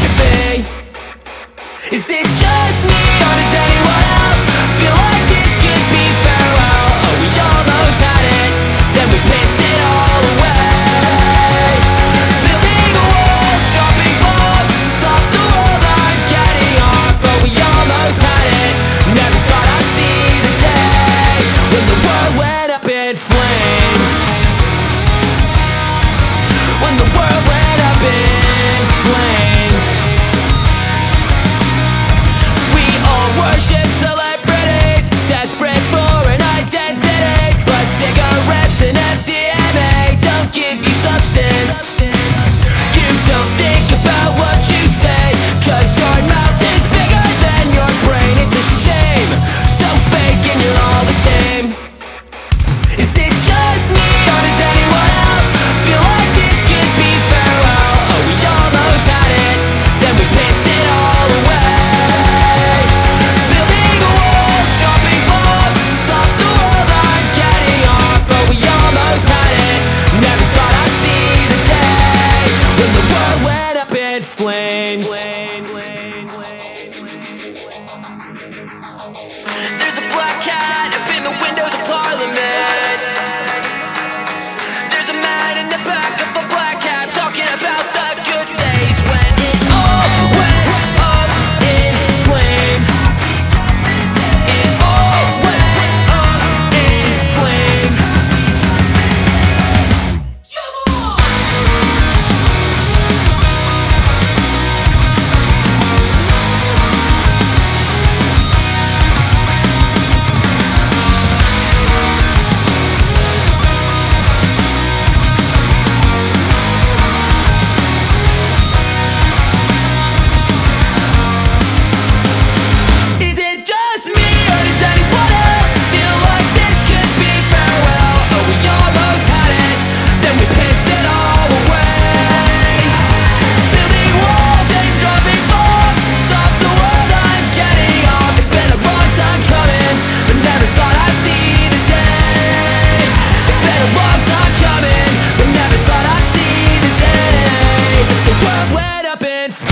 catastrophe. Is it just me or does anyone Ash been.